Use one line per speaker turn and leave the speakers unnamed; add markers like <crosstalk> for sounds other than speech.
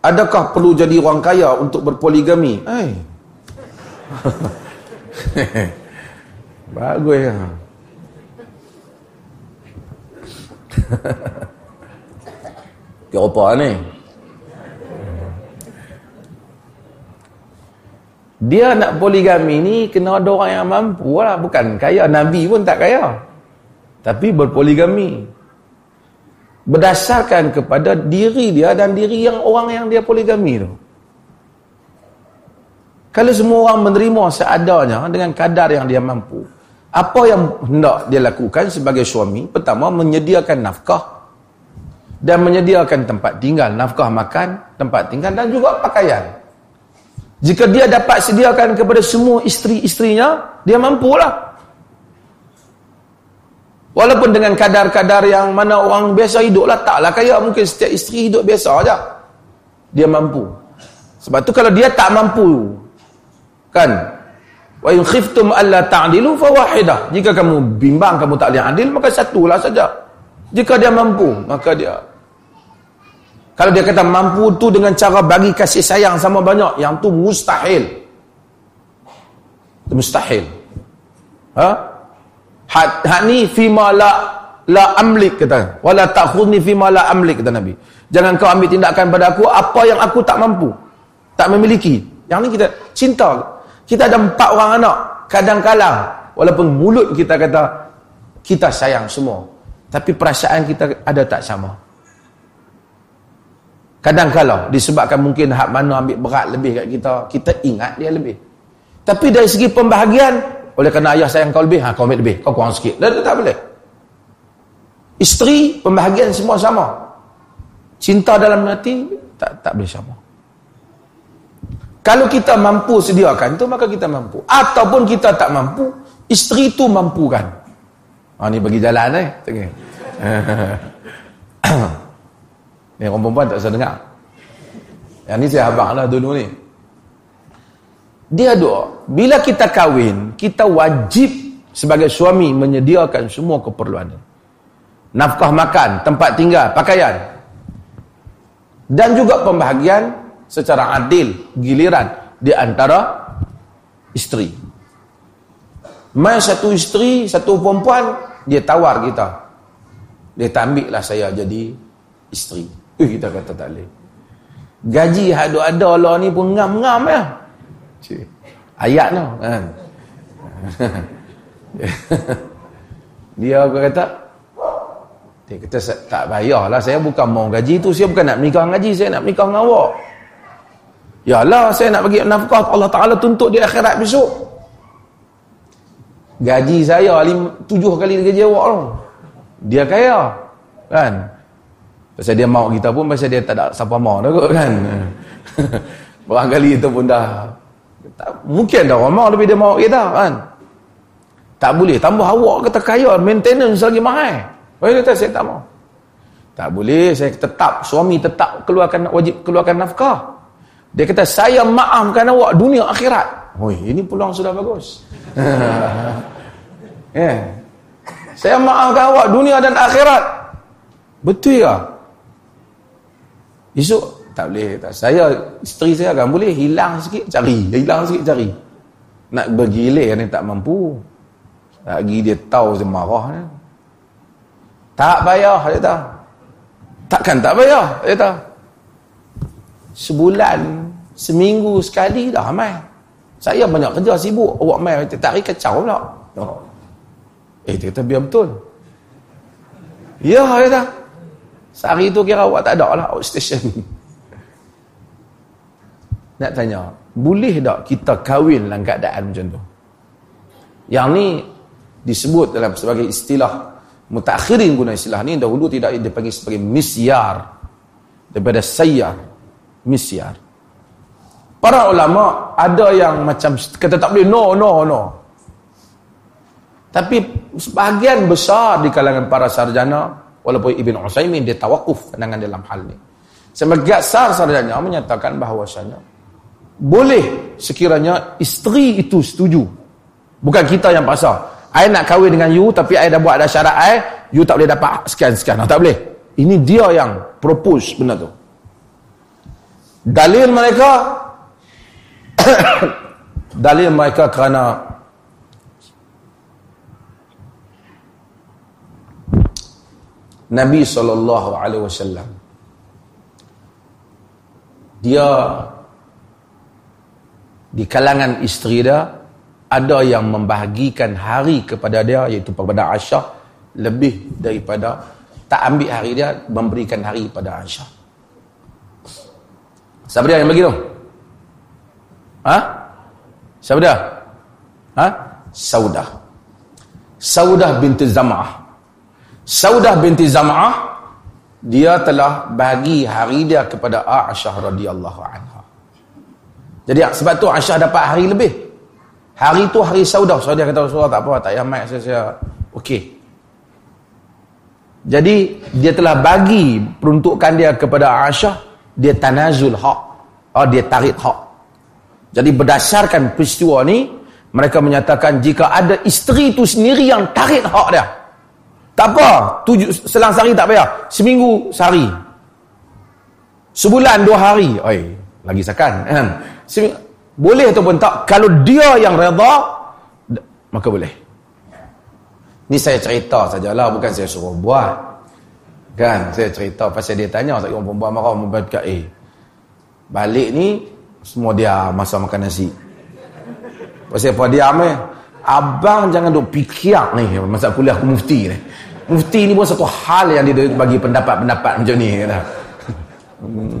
Adakah perlu jadi orang kaya untuk berpoligami? Eh. <laughs> Bagus ya. <laughs> Kira apa ni? Dia nak poligami ni kena ada orang yang mampu lah. Bukan kaya. Nabi pun tak kaya. Tapi berpoligami. Berdasarkan kepada diri dia dan diri yang orang yang dia poligami tu. Kalau semua orang menerima seadanya dengan kadar yang dia mampu. Apa yang hendak dia lakukan sebagai suami? Pertama, menyediakan nafkah. Dan menyediakan tempat tinggal. Nafkah makan, tempat tinggal dan juga pakaian. Jika dia dapat sediakan kepada semua isteri-isterinya, dia mampulah. Walaupun dengan kadar-kadar yang mana orang biasa hiduplah, taklah kaya. Mungkin setiap isteri hidup biasa saja. Dia mampu. Sebab tu kalau dia tak mampu, kan? Wa in khiftum alla ta'dilu fa wahidah. Jika kamu bimbang kamu tak boleh adil, maka satulah saja. Jika dia mampu, maka dia kalau dia kata mampu tu dengan cara bagi kasih sayang sama banyak, yang tu mustahil. Itu mustahil. Ha? Had ni fima la la amlik kata. Wala ta'khudni fima la amlik kata Nabi. Jangan kau ambil tindakan pada aku apa yang aku tak mampu. Tak memiliki. Yang ni kita cinta. Kita ada empat orang anak. Kadang-kadang walaupun mulut kita kata kita sayang semua. Tapi perasaan kita ada tak sama. Kadang-kadang disebabkan mungkin hak mana ambil berat lebih kat kita, kita ingat dia lebih. Tapi dari segi pembahagian, oleh kerana ayah sayang kau lebih, ha, kau ambil lebih, kau kurang sikit. Dan tak boleh. Isteri, pembahagian semua sama. Cinta dalam hati, tak tak boleh sama. Kalau kita mampu sediakan tu, maka kita mampu. Ataupun kita tak mampu, isteri tu mampukan. Ha, ni bagi jalan eh. Okay. <coughs> Ni orang perempuan tak usah dengar. Yang ni saya abang lah dulu ni. Dia doa. Bila kita kahwin, kita wajib sebagai suami menyediakan semua keperluan. Nafkah makan, tempat tinggal, pakaian. Dan juga pembahagian secara adil, giliran di antara isteri. Mai satu isteri, satu perempuan, dia tawar kita. Dia tak ambil lah saya jadi isteri. Eh kita kata tak boleh. Gaji ada ada Allah ni pun ngam-ngam ya. Cik. Ayat tu kan. <laughs> dia aku kata dia kata tak payahlah saya bukan mau gaji tu saya bukan nak menikah dengan gaji saya nak menikah dengan awak. Yalah saya nak bagi nafkah Allah Taala tuntut di akhirat besok. Gaji saya tujuh kali gaji awak tu. Dia kaya. Kan? Pasal dia mau kita pun pasal dia tak ada siapa mau dah kot kan. <laughs> Barangkali itu pun dah tak, mungkin dah orang mau lebih dia mau kita kan. Tak boleh tambah awak kata kaya maintenance lagi mahal. Oh kata saya tak mau. Tak boleh saya tetap suami tetap keluarkan wajib keluarkan nafkah. Dia kata saya maafkan awak dunia akhirat. Oi ini peluang sudah bagus. <laughs> yeah. Saya maafkan awak dunia dan akhirat. Betul ya? Esok tak boleh tak. Saya isteri saya akan boleh hilang sikit cari, hilang sikit cari. Nak bergilir ni tak mampu. Lagi dia tahu saya marah ni. Tak payah dia tak. Takkan tak payah dia tak. Sebulan, seminggu sekali dah mai. Saya banyak kerja sibuk. Awak mai tak hari kacau pula. Eh dia kata biar betul. Ya dia tak. Sehari tu kira awak tak ada lah outstation. Nak tanya, boleh tak kita kahwin dalam keadaan macam tu? Yang ni disebut dalam sebagai istilah mutakhirin guna istilah ni dahulu tidak dipanggil sebagai misyar daripada sayyar misyar para ulama ada yang macam kata tak boleh no no no tapi sebahagian besar di kalangan para sarjana Walaupun Ibn Usaimin dia tawakuf pandangan dalam hal ni. Sebagai sar sarjana menyatakan bahawasanya boleh sekiranya isteri itu setuju. Bukan kita yang paksa. I nak kahwin dengan you tapi I dah buat ada syarat I, you tak boleh dapat sekian-sekian. tak boleh. Ini dia yang propose benda tu. dalil mereka <coughs> dalil mereka kerana Nabi wasallam dia di kalangan isteri dia ada yang membahagikan hari kepada dia iaitu kepada Aisyah lebih daripada tak ambil hari dia memberikan hari pada Aisyah. Siapa dia yang bagi tu? Ha? Siapa dia? Ha? Saudah. Saudah binti Zam'ah. Saudah binti Zam'ah dia telah bagi hari dia kepada Aisyah radhiyallahu anha. Jadi sebab tu Aisyah dapat hari lebih. Hari tu hari Saudah. So dia kata Rasulullah tak apa, tak payah mic saya, saya okey. Jadi dia telah bagi peruntukan dia kepada Aisyah, dia tanazul hak. Oh, dia tarik hak. Jadi berdasarkan peristiwa ni, mereka menyatakan jika ada isteri itu sendiri yang tarik hak dia. Tak apa, tujuh, selang sehari tak payah. Seminggu sehari. Sebulan dua hari. Oi, lagi sakan. Kan? Boleh ataupun tak kalau dia yang redha maka boleh. Ni saya cerita sajalah bukan saya suruh buat. Kan? Saya cerita pasal dia tanya tak orang perempuan marah perempuan cakap eh balik ni semua dia masa makan nasi. Pasal apa dia eh? Abang jangan duk fikir ni masa kuliah ke mufti ni. Mufti ni pun satu hal yang dia bagi pendapat-pendapat macam ni. <laughs> Hmm.